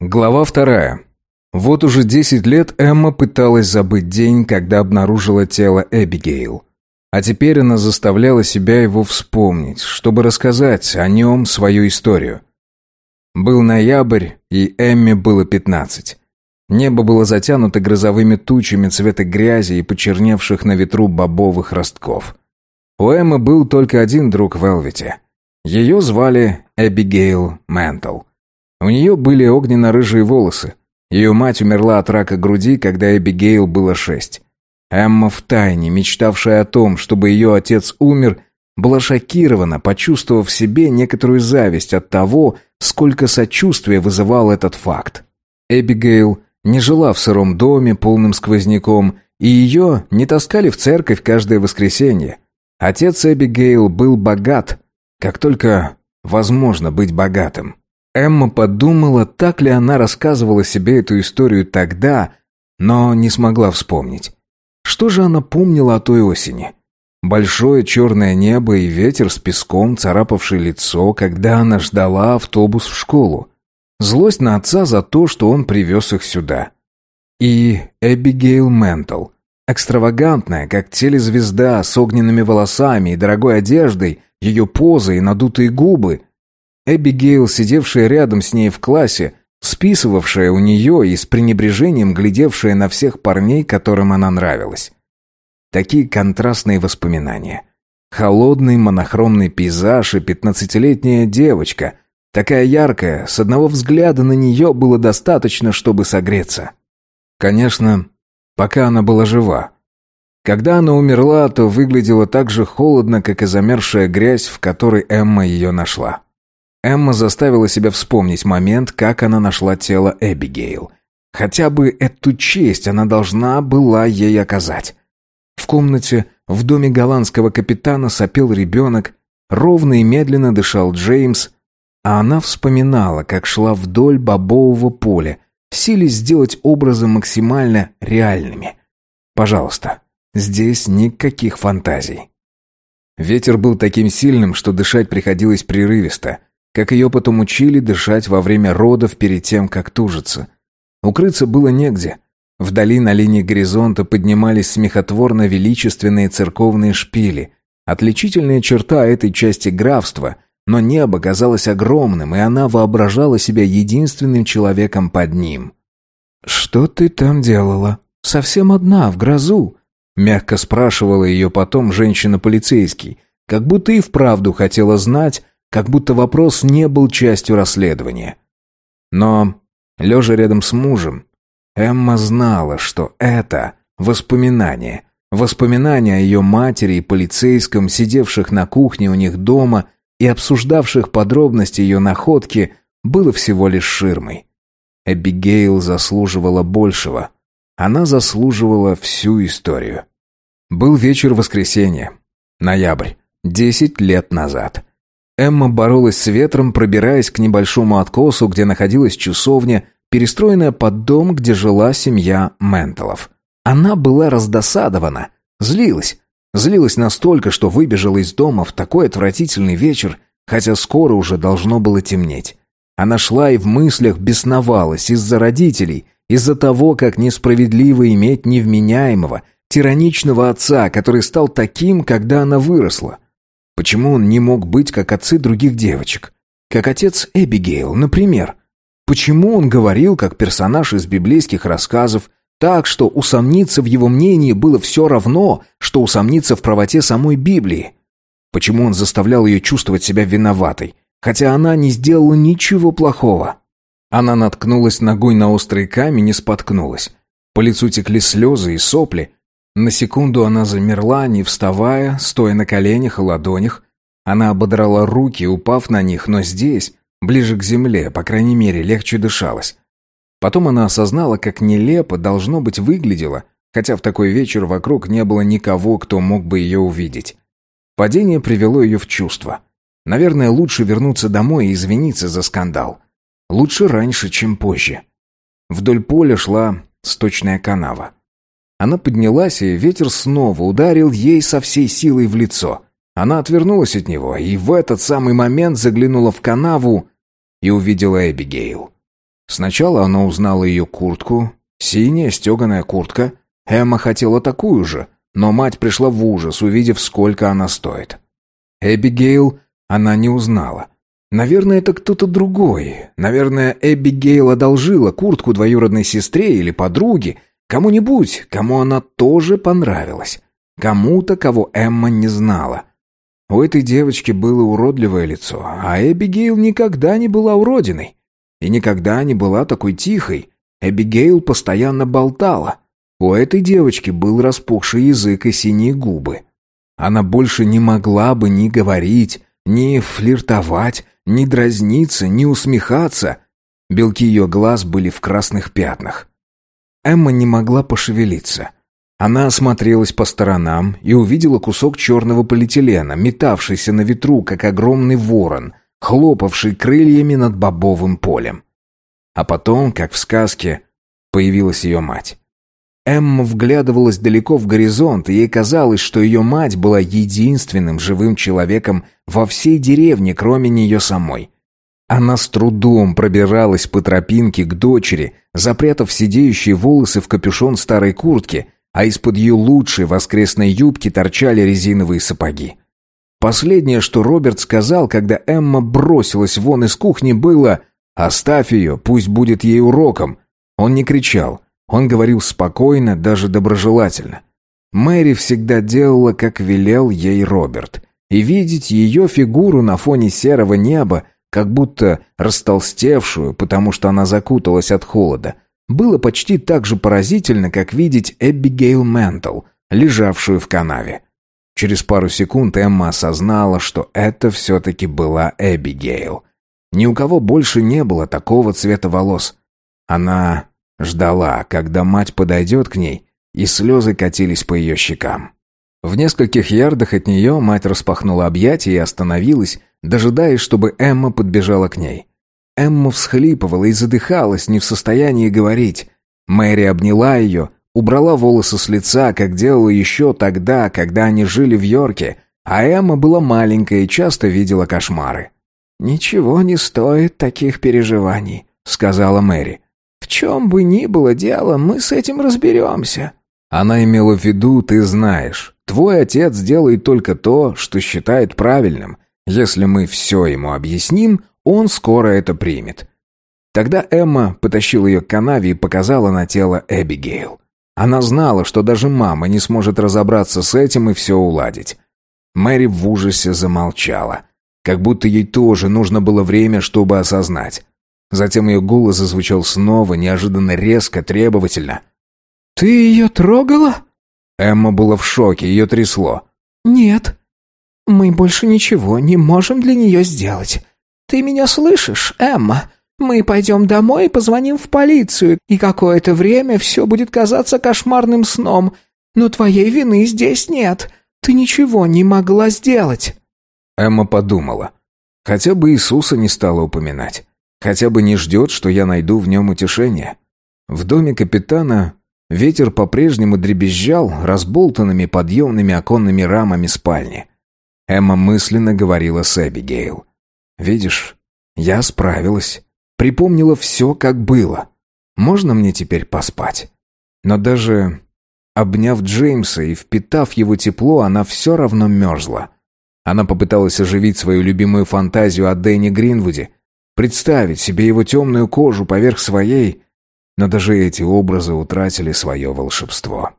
Глава вторая. Вот уже десять лет Эмма пыталась забыть день, когда обнаружила тело Эбигейл. А теперь она заставляла себя его вспомнить, чтобы рассказать о нем свою историю. Был ноябрь, и Эмме было пятнадцать. Небо было затянуто грозовыми тучами цвета грязи и почерневших на ветру бобовых ростков. У Эммы был только один друг в Элвите. Ее звали Эбигейл Ментл. У нее были огненно-рыжие волосы. Ее мать умерла от рака груди, когда Эбигейл было шесть. Эмма втайне, мечтавшая о том, чтобы ее отец умер, была шокирована, почувствовав в себе некоторую зависть от того, сколько сочувствия вызывал этот факт. Эбигейл не жила в сыром доме, полным сквозняком, и ее не таскали в церковь каждое воскресенье. Отец Эбигейл был богат, как только возможно быть богатым. Эмма подумала, так ли она рассказывала себе эту историю тогда, но не смогла вспомнить. Что же она помнила о той осени? Большое черное небо и ветер с песком, царапавший лицо, когда она ждала автобус в школу. Злость на отца за то, что он привез их сюда. И Эбигейл Ментл, экстравагантная, как телезвезда, с огненными волосами и дорогой одеждой, ее поза и надутые губы – Эбигейл, сидевшая рядом с ней в классе, списывавшая у нее и с пренебрежением глядевшая на всех парней, которым она нравилась. Такие контрастные воспоминания. Холодный монохромный пейзаж и пятнадцатилетняя девочка, такая яркая, с одного взгляда на нее было достаточно, чтобы согреться. Конечно, пока она была жива. Когда она умерла, то выглядела так же холодно, как и замерзшая грязь, в которой Эмма ее нашла. Эмма заставила себя вспомнить момент, как она нашла тело Эбигейл. Хотя бы эту честь она должна была ей оказать. В комнате в доме голландского капитана сопел ребенок, ровно и медленно дышал Джеймс, а она вспоминала, как шла вдоль бобового поля, силясь сделать образы максимально реальными. Пожалуйста, здесь никаких фантазий. Ветер был таким сильным, что дышать приходилось прерывисто – как ее потом учили дышать во время родов перед тем, как тужиться. Укрыться было негде. Вдали на линии горизонта поднимались смехотворно величественные церковные шпили. Отличительная черта этой части графства, но небо казалось огромным, и она воображала себя единственным человеком под ним. «Что ты там делала? Совсем одна, в грозу?» Мягко спрашивала ее потом женщина-полицейский, как будто и вправду хотела знать, как будто вопрос не был частью расследования. Но, лежа рядом с мужем, Эмма знала, что это воспоминание. Воспоминания о ее матери и полицейском, сидевших на кухне у них дома и обсуждавших подробности ее находки, было всего лишь ширмой. Эбигейл заслуживала большего. Она заслуживала всю историю. Был вечер воскресенья. Ноябрь. Десять лет назад. Эмма боролась с ветром, пробираясь к небольшому откосу, где находилась часовня, перестроенная под дом, где жила семья Менталов. Она была раздосадована, злилась. Злилась настолько, что выбежала из дома в такой отвратительный вечер, хотя скоро уже должно было темнеть. Она шла и в мыслях бесновалась из-за родителей, из-за того, как несправедливо иметь невменяемого, тираничного отца, который стал таким, когда она выросла. Почему он не мог быть как отцы других девочек? Как отец Эбигейл, например. Почему он говорил как персонаж из библейских рассказов, так, что усомниться в его мнении было все равно, что усомниться в правоте самой Библии? Почему он заставлял ее чувствовать себя виноватой, хотя она не сделала ничего плохого? Она наткнулась ногой на острый камень и споткнулась. По лицу текли слезы и сопли, на секунду она замерла, не вставая, стоя на коленях и ладонях. Она ободрала руки, упав на них, но здесь, ближе к земле, по крайней мере, легче дышалось. Потом она осознала, как нелепо должно быть выглядело, хотя в такой вечер вокруг не было никого, кто мог бы ее увидеть. Падение привело ее в чувство. Наверное, лучше вернуться домой и извиниться за скандал. Лучше раньше, чем позже. Вдоль поля шла сточная канава. Она поднялась, и ветер снова ударил ей со всей силой в лицо. Она отвернулась от него, и в этот самый момент заглянула в канаву и увидела Эбигейл. Сначала она узнала ее куртку, синяя стеганая куртка. Эмма хотела такую же, но мать пришла в ужас, увидев, сколько она стоит. Эбигейл она не узнала. Наверное, это кто-то другой. Наверное, Эбигейл одолжила куртку двоюродной сестре или подруге, кому-нибудь, кому она тоже понравилась. Кому-то, кого Эмма не знала. У этой девочки было уродливое лицо, а Эбигейл никогда не была уродиной. И никогда не была такой тихой. Эбигейл постоянно болтала. У этой девочки был распухший язык и синие губы. Она больше не могла бы ни говорить, ни флиртовать, ни дразниться, ни усмехаться. Белки ее глаз были в красных пятнах. Эмма не могла пошевелиться. Она осмотрелась по сторонам и увидела кусок черного полиэтилена, метавшийся на ветру, как огромный ворон, хлопавший крыльями над бобовым полем. А потом, как в сказке, появилась ее мать. Эмма вглядывалась далеко в горизонт, и ей казалось, что ее мать была единственным живым человеком во всей деревне, кроме нее самой. Она с трудом пробиралась по тропинке к дочери, запрятав сидеющие волосы в капюшон старой куртки – а из-под ее лучшей воскресной юбки торчали резиновые сапоги. Последнее, что Роберт сказал, когда Эмма бросилась вон из кухни, было «Оставь ее, пусть будет ей уроком». Он не кричал, он говорил спокойно, даже доброжелательно. Мэри всегда делала, как велел ей Роберт. И видеть ее фигуру на фоне серого неба, как будто растолстевшую, потому что она закуталась от холода – было почти так же поразительно, как видеть Эбигейл Ментл, лежавшую в канаве. Через пару секунд Эмма осознала, что это все-таки была Эбигейл. Ни у кого больше не было такого цвета волос. Она ждала, когда мать подойдет к ней, и слезы катились по ее щекам. В нескольких ярдах от нее мать распахнула объятия и остановилась, дожидаясь, чтобы Эмма подбежала к ней. Эмма всхлипывала и задыхалась, не в состоянии говорить. Мэри обняла ее, убрала волосы с лица, как делала еще тогда, когда они жили в Йорке, а Эмма была маленькая и часто видела кошмары. «Ничего не стоит таких переживаний», — сказала Мэри. «В чем бы ни было дело, мы с этим разберемся». Она имела в виду, ты знаешь, твой отец делает только то, что считает правильным. Если мы все ему объясним, он скоро это примет. Тогда Эмма потащила ее к канаве и показала на тело Эбигейл. Она знала, что даже мама не сможет разобраться с этим и все уладить. Мэри в ужасе замолчала, как будто ей тоже нужно было время, чтобы осознать. Затем ее голос зазвучал снова, неожиданно резко, требовательно. «Ты ее трогала?» Эмма была в шоке, ее трясло. «Нет. Мы больше ничего не можем для нее сделать. «Ты меня слышишь, Эмма? Мы пойдем домой и позвоним в полицию, и какое-то время все будет казаться кошмарным сном. Но твоей вины здесь нет. Ты ничего не могла сделать». Эмма подумала. Хотя бы Иисуса не стала упоминать. Хотя бы не ждет, что я найду в нем утешение. В доме капитана ветер по-прежнему дребезжал разболтанными подъемными оконными рамами спальни. Эмма мысленно говорила с Эбигейл. Видишь, я справилась. Припомнила все, как было. Можно мне теперь поспать? Но даже обняв Джеймса и впитав его тепло, она все равно мерзла. Она попыталась оживить свою любимую фантазию о Дэнни Гринвуде, представить себе его темную кожу поверх своей, но даже эти образы утратили свое волшебство.